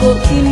Porque